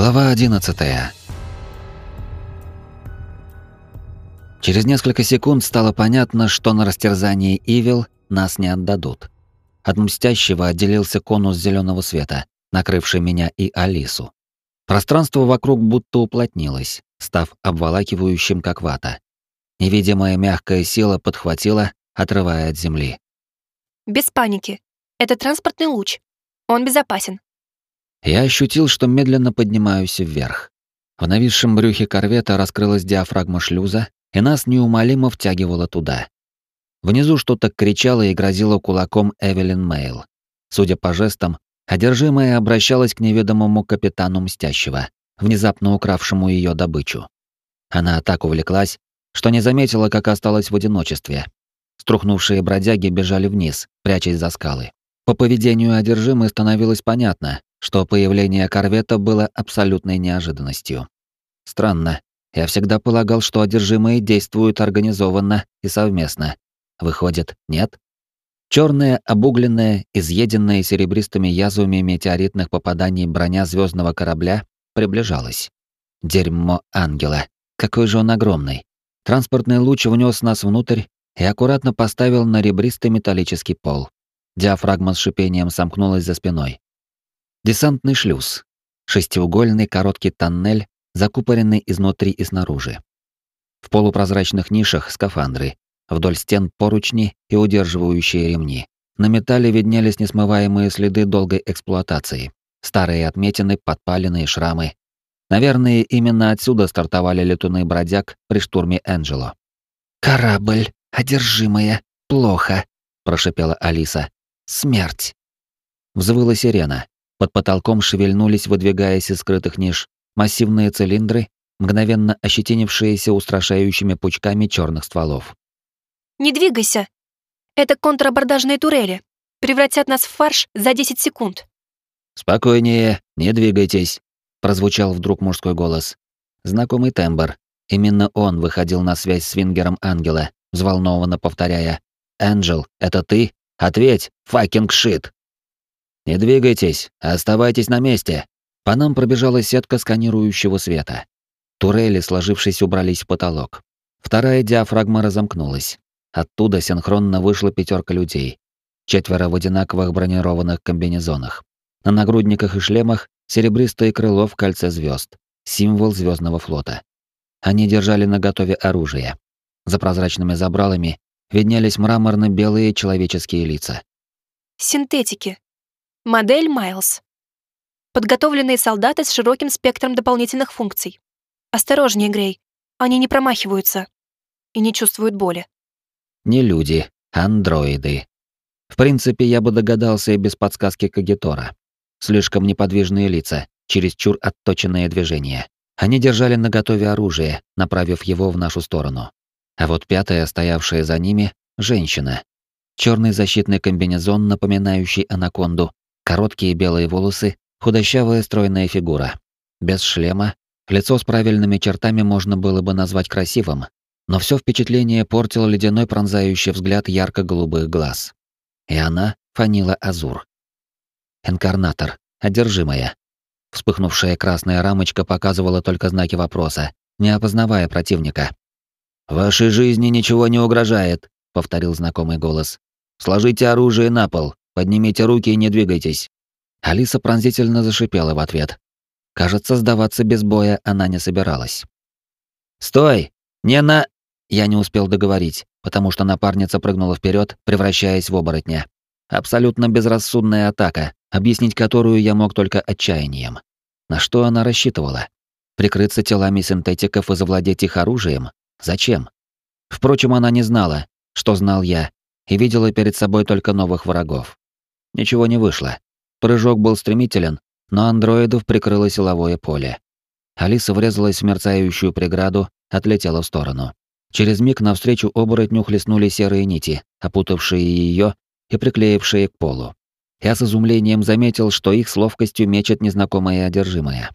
Глава 11. Через несколько секунд стало понятно, что на растерзание Ивил нас не отдадут. От мстящего отделился конус зеленого света, накрывший меня и Алису. Пространство вокруг будто уплотнилось, став обволакивающим, как вата. Невидимая мягкая сила подхватила, отрывая от земли. Без паники. Это транспортный луч. Он безопасен. Я ощутил, что медленно поднимаюсь вверх. В нависшем брюхе корвета раскрылась диафрагма шлюза, и нас неумолимо втягивало туда. Внизу что-то кричало и грозило кулаком Эвелин Мейл. Судя по жестам, одержимая обращалась к неведомому капитану Мстящего, внезапно укравшему ее добычу. Она так увлеклась, что не заметила, как осталась в одиночестве. Струхнувшие бродяги бежали вниз, прячась за скалы. По поведению одержимой становилось понятно, что появление корвета было абсолютной неожиданностью. Странно, я всегда полагал, что одержимые действуют организованно и совместно. Выходит, нет? Черная, обугленная, изъеденная серебристыми язвами метеоритных попаданий броня звездного корабля приближалась. Дерьмо ангела. Какой же он огромный. Транспортный луч внес нас внутрь и аккуратно поставил на ребристый металлический пол. Диафрагма с шипением сомкнулась за спиной. Десантный шлюз. Шестиугольный короткий тоннель, закупоренный изнутри и снаружи. В полупрозрачных нишах скафандры, вдоль стен поручни и удерживающие ремни. На металле виднелись несмываемые следы долгой эксплуатации. Старые отметины, подпаленные шрамы. Наверное, именно отсюда стартовали летуны бродяг при штурме Энджело. «Корабль, одержимая, плохо», — прошипела Алиса. «Смерть». Взвыла сирена. Под потолком шевельнулись, выдвигаясь из скрытых ниш, массивные цилиндры, мгновенно ощетинившиеся устрашающими пучками черных стволов. «Не двигайся! Это контрабордажные турели. Превратят нас в фарш за 10 секунд». «Спокойнее, не двигайтесь», — прозвучал вдруг мужской голос. Знакомый тембр. Именно он выходил на связь с Вингером Ангела, взволнованно повторяя. «Энджел, это ты? Ответь, fucking shit!» «Не двигайтесь, оставайтесь на месте!» По нам пробежала сетка сканирующего света. Турели, сложившись, убрались в потолок. Вторая диафрагма разомкнулась. Оттуда синхронно вышла пятерка людей. Четверо в одинаковых бронированных комбинезонах. На нагрудниках и шлемах серебристое крыло в кольце звезд, символ звездного флота. Они держали наготове оружие. За прозрачными забралами виднелись мраморно-белые человеческие лица. Синтетики, Модель Майлз. Подготовленные солдаты с широким спектром дополнительных функций. Осторожнее, Грей. Они не промахиваются и не чувствуют боли. Не люди, андроиды. В принципе, я бы догадался и без подсказки Кагитора. Слишком неподвижные лица, чересчур отточенные движения. Они держали наготове оружие, направив его в нашу сторону. А вот пятая, стоявшая за ними, женщина. Черный защитный комбинезон, напоминающий анаконду, Короткие белые волосы, худощавая стройная фигура. Без шлема, лицо с правильными чертами можно было бы назвать красивым, но все впечатление портил ледяной пронзающий взгляд ярко-голубых глаз. И она фанила азур. Инкарнатор, одержимая. Вспыхнувшая красная рамочка показывала только знаки вопроса, не опознавая противника. «Вашей жизни ничего не угрожает», — повторил знакомый голос. «Сложите оружие на пол. Поднимите руки и не двигайтесь». Алиса пронзительно зашипела в ответ. Кажется, сдаваться без боя она не собиралась. «Стой! Не на...» Я не успел договорить, потому что напарница прыгнула вперед, превращаясь в оборотня. Абсолютно безрассудная атака, объяснить которую я мог только отчаянием. На что она рассчитывала? Прикрыться телами синтетиков и завладеть их оружием? Зачем? Впрочем, она не знала, что знал я, и видела перед собой только новых врагов. Ничего не вышло. Прыжок был стремителен, но андроидов прикрыло силовое поле. Алиса врезалась в мерцающую преграду, отлетела в сторону. Через миг навстречу оборотню хлестнули серые нити, опутавшие ее и приклеившие к полу. Я с изумлением заметил, что их с ловкостью мечет незнакомое одержимое.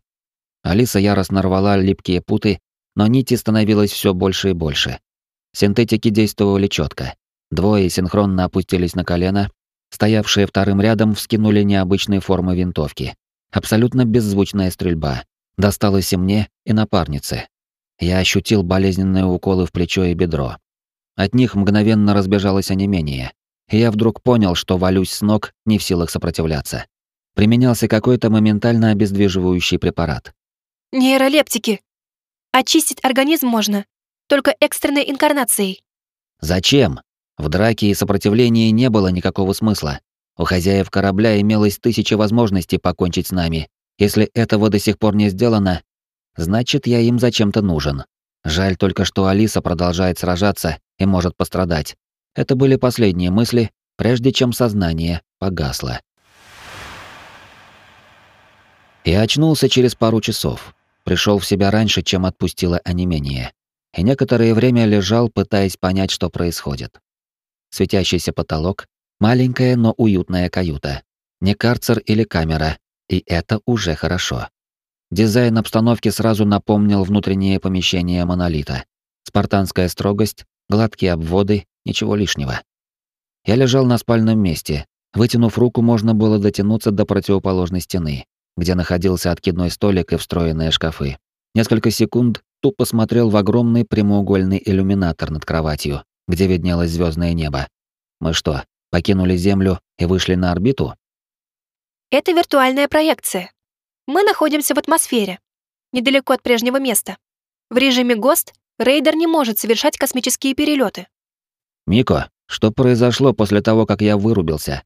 Алиса яростно рвала липкие путы, но нити становилось все больше и больше. Синтетики действовали четко. Двое синхронно опустились на колено Стоявшие вторым рядом вскинули необычные формы винтовки. Абсолютно беззвучная стрельба. Досталось и мне, и напарнице. Я ощутил болезненные уколы в плечо и бедро. От них мгновенно разбежалось онемение, и я вдруг понял, что валюсь с ног, не в силах сопротивляться. Применялся какой-то моментально обездвиживающий препарат. Нейролептики. Очистить организм можно, только экстренной инкарнацией. Зачем? В драке и сопротивлении не было никакого смысла. У хозяев корабля имелось тысяча возможностей покончить с нами. Если этого до сих пор не сделано, значит, я им зачем-то нужен. Жаль только, что Алиса продолжает сражаться и может пострадать. Это были последние мысли, прежде чем сознание погасло. Я очнулся через пару часов. Пришел в себя раньше, чем отпустило онемение. И некоторое время лежал, пытаясь понять, что происходит. Светящийся потолок, маленькая, но уютная каюта. Не карцер или камера, и это уже хорошо. Дизайн обстановки сразу напомнил внутреннее помещение монолита. Спартанская строгость, гладкие обводы, ничего лишнего. Я лежал на спальном месте. Вытянув руку, можно было дотянуться до противоположной стены, где находился откидной столик и встроенные шкафы. Несколько секунд тупо смотрел в огромный прямоугольный иллюминатор над кроватью, где виднелось звездное небо. Мы что, покинули Землю и вышли на орбиту? Это виртуальная проекция. Мы находимся в атмосфере, недалеко от прежнего места. В режиме ГОСТ рейдер не может совершать космические перелеты. Мико, что произошло после того, как я вырубился?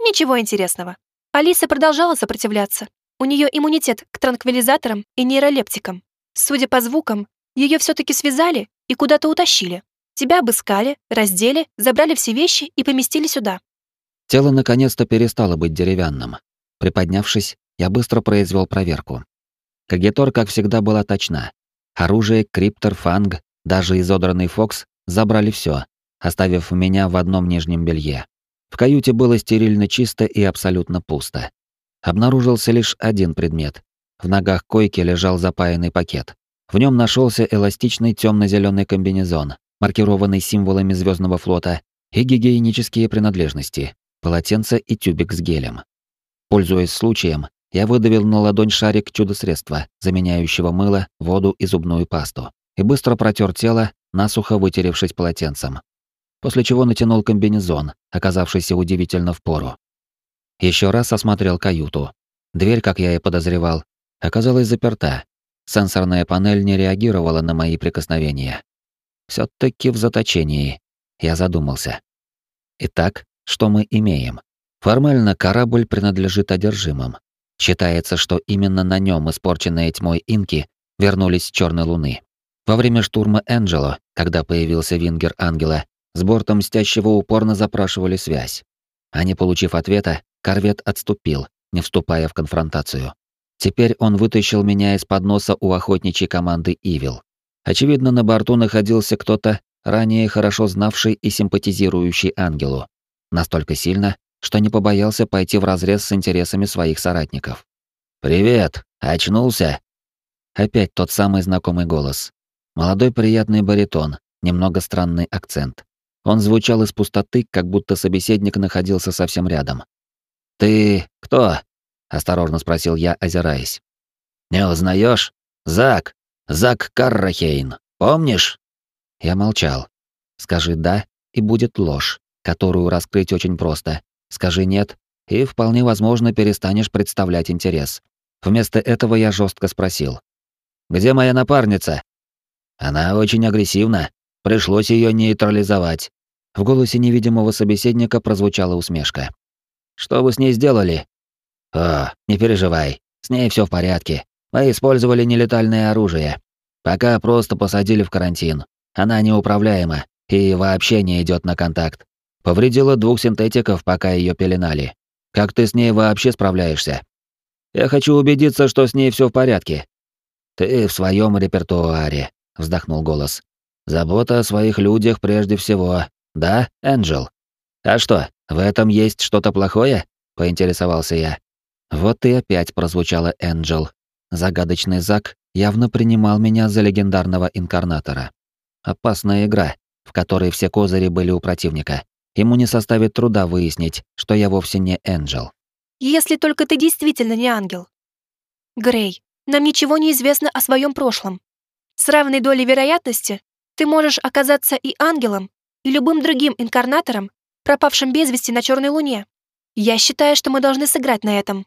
Ничего интересного. Алиса продолжала сопротивляться. У нее иммунитет к транквилизаторам и нейролептикам. Судя по звукам, ее все-таки связали и куда-то утащили. Тебя обыскали, раздели, забрали все вещи и поместили сюда. Тело наконец-то перестало быть деревянным. Приподнявшись, я быстро произвел проверку. Кагитор, как всегда, была точна. Оружие, криптор, фанг, даже изодранный фокс забрали все, оставив меня в одном нижнем белье. В каюте было стерильно чисто и абсолютно пусто. Обнаружился лишь один предмет. В ногах койки лежал запаянный пакет. В нем нашелся эластичный темно-зеленый комбинезон, маркированный символами звездного флота, и гигиенические принадлежности, полотенце и тюбик с гелем. Пользуясь случаем, я выдавил на ладонь шарик чудо-средства, заменяющего мыло, воду и зубную пасту, и быстро протер тело, насухо вытеревшись полотенцем. После чего натянул комбинезон, оказавшийся удивительно впору. Еще раз осмотрел каюту. Дверь, как я и подозревал, оказалась заперта. Сенсорная панель не реагировала на мои прикосновения. Все таки в заточении. Я задумался. Итак, что мы имеем? Формально корабль принадлежит одержимым. Считается, что именно на нем испорченные тьмой инки вернулись с Черной Луны. Во время штурма Энджело, когда появился Вингер Ангела, с бортом Мстящего упорно запрашивали связь. А не получив ответа, корвет отступил, не вступая в конфронтацию. Теперь он вытащил меня из-под носа у охотничьей команды Ивил. Очевидно, на борту находился кто-то, ранее хорошо знавший и симпатизирующий Ангелу. Настолько сильно, что не побоялся пойти вразрез с интересами своих соратников. «Привет! Очнулся?» Опять тот самый знакомый голос. Молодой приятный баритон, немного странный акцент. Он звучал из пустоты, как будто собеседник находился совсем рядом. «Ты кто?» — осторожно спросил я, озираясь. «Не узнаешь? Зак! Зак Каррахейн! Помнишь?» Я молчал. «Скажи «да», и будет ложь, которую раскрыть очень просто, Скажи «нет», и вполне возможно перестанешь представлять интерес. Вместо этого я жестко спросил. «Где моя напарница?» «Она очень агрессивна. Пришлось ее нейтрализовать». В голосе невидимого собеседника прозвучала усмешка. «Что вы с ней сделали?» «О, не переживай. С ней все в порядке. Мы использовали нелетальное оружие. Пока просто посадили в карантин. Она неуправляема и вообще не идет на контакт. Повредила двух синтетиков, пока ее пеленали. Как ты с ней вообще справляешься? Я хочу убедиться, что с ней все в порядке. Ты в своем репертуаре, вздохнул голос. Забота о своих людях прежде всего. Да, Энджел? А что, в этом есть что-то плохое? поинтересовался я. Вот и опять прозвучало Энджел. Загадочный Зак явно принимал меня за легендарного инкарнатора. Опасная игра, в которой все козыри были у противника. Ему не составит труда выяснить, что я вовсе не Энджел. Если только ты действительно не ангел. Грей, Нам ничего не известно о своем прошлом. С равной долей вероятности ты можешь оказаться и ангелом, и любым другим инкарнатором, пропавшим без вести на Черной Луне. Я считаю, что мы должны сыграть на этом».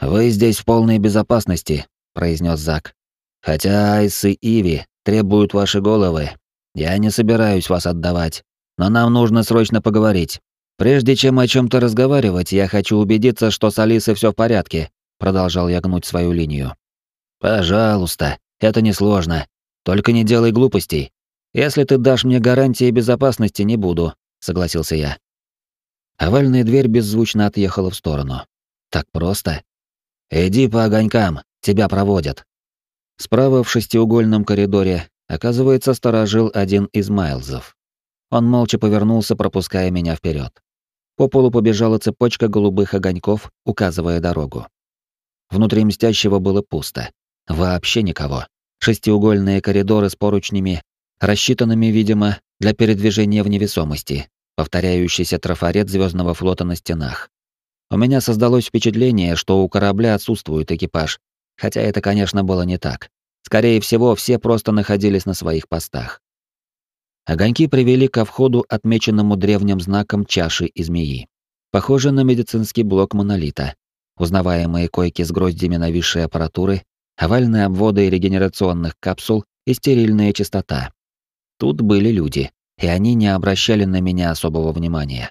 «Вы здесь в полной безопасности», — произнес Зак. «Хотя Айс и Иви требуют ваши головы. Я не собираюсь вас отдавать, но нам нужно срочно поговорить. Прежде чем о чем то разговаривать, я хочу убедиться, что с Алисой все в порядке», — продолжал я гнуть свою линию. «Пожалуйста, это несложно. Только не делай глупостей. Если ты дашь мне гарантии безопасности, не буду», — согласился я. Овальная дверь беззвучно отъехала в сторону. Так просто. «Иди по огонькам, тебя проводят». Справа в шестиугольном коридоре, оказывается, сторожил один из Майлзов. Он молча повернулся, пропуская меня вперед. По полу побежала цепочка голубых огоньков, указывая дорогу. Внутри мстящего было пусто. Вообще никого. Шестиугольные коридоры с поручнями, рассчитанными, видимо, для передвижения в невесомости, повторяющийся трафарет звездного флота на стенах. У меня создалось впечатление, что у корабля отсутствует экипаж, хотя это, конечно, было не так. Скорее всего, все просто находились на своих постах. Огоньки привели ко входу, отмеченному древним знаком чаши и змеи. Похоже на медицинский блок монолита. Узнаваемые койки с гроздями нависшей аппаратуры, овальные обводы регенерационных капсул и стерильная чистота. Тут были люди и они не обращали на меня особого внимания.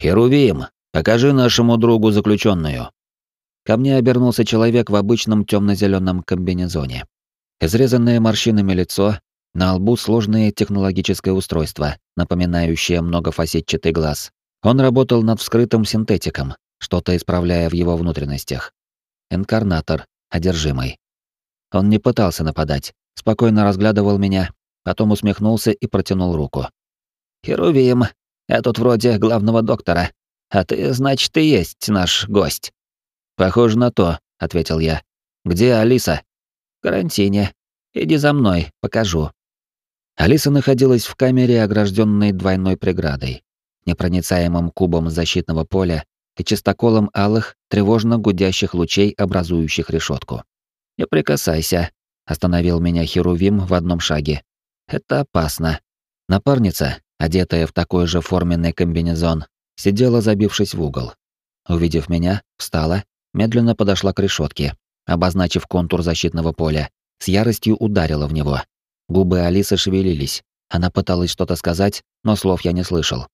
«Херувим, покажи нашему другу заключенную. Ко мне обернулся человек в обычном темно-зеленом комбинезоне. Изрезанное морщинами лицо, на лбу сложное технологическое устройство, напоминающее многофасетчатый глаз. Он работал над вскрытым синтетиком, что-то исправляя в его внутренностях. Инкарнатор, одержимый. Он не пытался нападать, спокойно разглядывал меня, потом усмехнулся и протянул руку. «Херувим, я тут вроде главного доктора, а ты, значит, и есть наш гость». «Похоже на то», — ответил я. «Где Алиса?» «В карантине. Иди за мной, покажу». Алиса находилась в камере, огражденной двойной преградой, непроницаемым кубом защитного поля и чистоколом алых, тревожно гудящих лучей, образующих решетку. «Не прикасайся», — остановил меня Херувим в одном шаге. Это опасно. Напарница, одетая в такой же форменный комбинезон, сидела, забившись в угол. Увидев меня, встала, медленно подошла к решетке, обозначив контур защитного поля, с яростью ударила в него. Губы Алисы шевелились. Она пыталась что-то сказать, но слов я не слышал.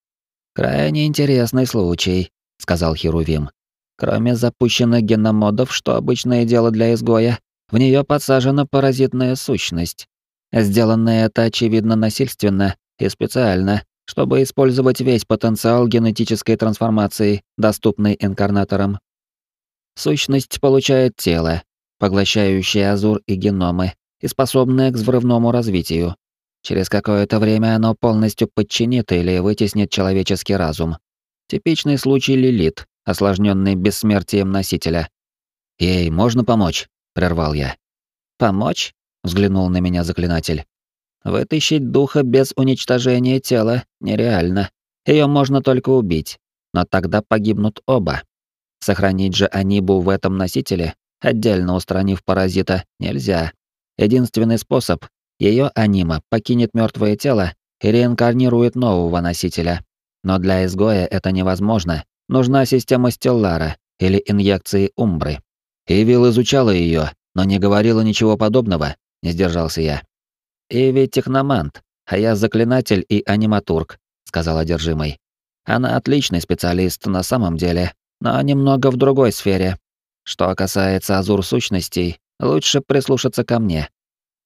«Крайне интересный случай», — сказал Херувим. «Кроме запущенных геномодов, что обычное дело для изгоя, в нее подсажена паразитная сущность. Сделанное это, очевидно, насильственно и специально, чтобы использовать весь потенциал генетической трансформации, доступный инкарнаторам. Сущность получает тело, поглощающее азур и геномы, и способное к взрывному развитию. Через какое-то время оно полностью подчинит или вытеснит человеческий разум. Типичный случай Лилит, осложненный бессмертием носителя. «Ей можно помочь?» — прервал я. «Помочь? взглянул на меня заклинатель. Вытащить духа без уничтожения тела нереально. Ее можно только убить, но тогда погибнут оба. Сохранить же анибу в этом носителе, отдельно устранив паразита, нельзя. Единственный способ ее анима покинет мертвое тело и реинкарнирует нового носителя. Но для изгоя это невозможно. Нужна система Стеллара или инъекции Умбры. Ивил изучала ее, но не говорила ничего подобного, не сдержался я. «И ведь техномант, а я заклинатель и аниматург», — сказал одержимый. «Она отличный специалист на самом деле, но немного в другой сфере. Что касается азур сущностей, лучше прислушаться ко мне».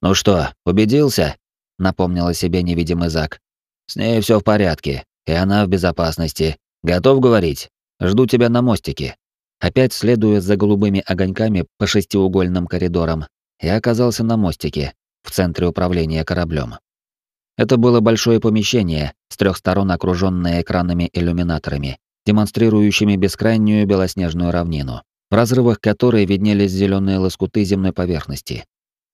«Ну что, убедился?» — напомнил о себе невидимый Зак. «С ней все в порядке, и она в безопасности. Готов говорить? Жду тебя на мостике». Опять следуя за голубыми огоньками по шестиугольным коридорам, я оказался на мостике, в центре управления кораблем. Это было большое помещение, с трех сторон окруженное экранами-иллюминаторами, демонстрирующими бескрайнюю белоснежную равнину, в разрывах которой виднелись зеленые лоскуты земной поверхности.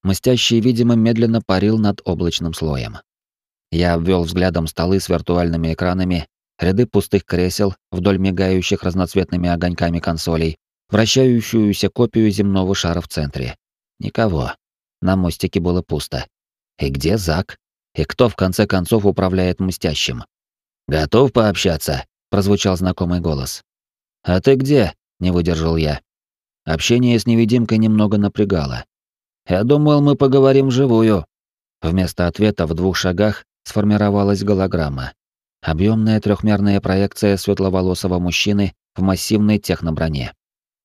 Мстящий, видимо, медленно парил над облачным слоем. Я обвел взглядом столы с виртуальными экранами, ряды пустых кресел вдоль мигающих разноцветными огоньками консолей, вращающуюся копию земного шара в центре. Никого. На мостике было пусто. И где Зак? И кто в конце концов управляет мстящим? «Готов пообщаться?» — прозвучал знакомый голос. «А ты где?» — не выдержал я. Общение с невидимкой немного напрягало. «Я думал, мы поговорим вживую». Вместо ответа в двух шагах сформировалась голограмма. Объемная трехмерная проекция светловолосого мужчины в массивной техноброне.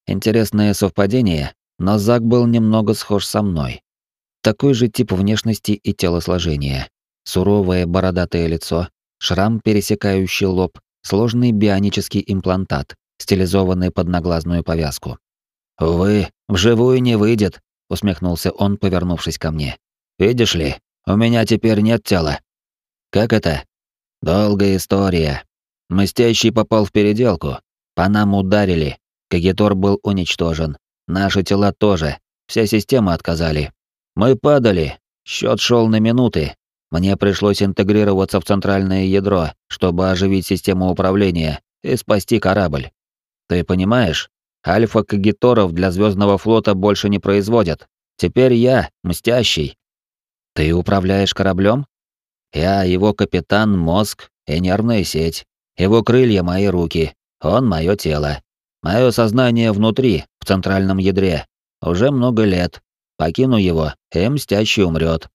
Интересное совпадение, но Зак был немного схож со мной. Такой же тип внешности и телосложения. Суровое бородатое лицо, шрам, пересекающий лоб, сложный бионический имплантат, стилизованный под наглазную повязку. «Увы, вживую не выйдет», — усмехнулся он, повернувшись ко мне. «Видишь ли, у меня теперь нет тела». «Как это?» «Долгая история. Мстящий попал в переделку. По нам ударили. Кагитор был уничтожен. Наши тела тоже. Все системы отказали. Мы падали. Счет шел на минуты. Мне пришлось интегрироваться в центральное ядро, чтобы оживить систему управления и спасти корабль. Ты понимаешь? Альфа-кагиторов для Звездного флота больше не производят. Теперь я, мстящий. Ты управляешь кораблем? Я его капитан, мозг и нервная сеть. Его крылья мои руки, он мое тело. Мое сознание внутри, в центральном ядре. Уже много лет. Покину его, и мстящий умрет.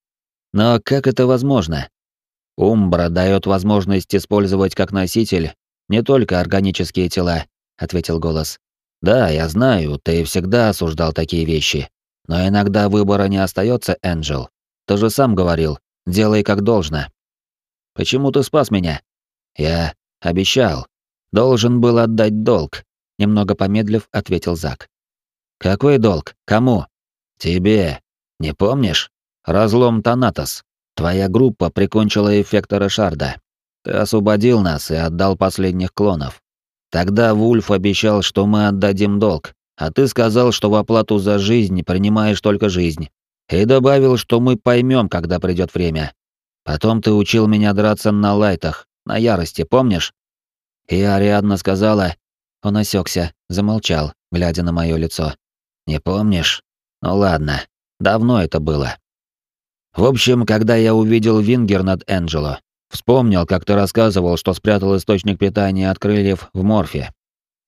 Но как это возможно? Умбра дает возможность использовать как носитель не только органические тела, ответил голос. Да, я знаю, ты всегда осуждал такие вещи. Но иногда выбора не остается, Энджел. Ты же сам говорил, делай как должно. Почему ты спас меня? Я обещал. Должен был отдать долг, немного помедлив, ответил Зак. Какой долг? Кому? Тебе. Не помнишь? Разлом Танатос. Твоя группа прикончила эффектора Шарда. Ты освободил нас и отдал последних клонов. Тогда Вульф обещал, что мы отдадим долг, а ты сказал, что в оплату за жизнь принимаешь только жизнь. И добавил, что мы поймем, когда придет время. Потом ты учил меня драться на лайтах, на ярости, помнишь? И Ариадна сказала... Он осекся, замолчал, глядя на мое лицо. Не помнишь? Ну ладно, давно это было. В общем, когда я увидел Вингер над Энджело, вспомнил, как ты рассказывал, что спрятал источник питания от крыльев в морфе.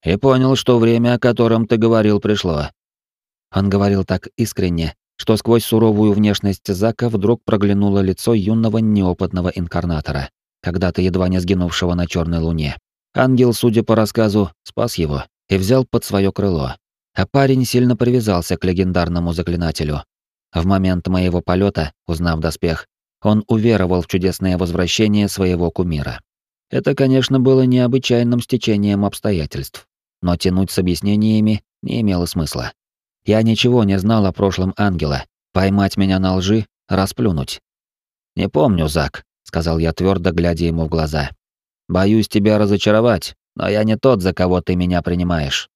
И понял, что время, о котором ты говорил, пришло. Он говорил так искренне, что сквозь суровую внешность Зака вдруг проглянуло лицо юного неопытного инкарнатора, когда-то едва не сгинувшего на черной луне. Ангел, судя по рассказу, спас его и взял под свое крыло, а парень сильно привязался к легендарному заклинателю. В момент моего полета, узнав доспех, он уверовал в чудесное возвращение своего кумира. Это, конечно, было необычайным стечением обстоятельств, но тянуть с объяснениями не имело смысла. Я ничего не знал о прошлом ангела, поймать меня на лжи, расплюнуть. «Не помню, Зак», — сказал я твердо, глядя ему в глаза. «Боюсь тебя разочаровать, но я не тот, за кого ты меня принимаешь.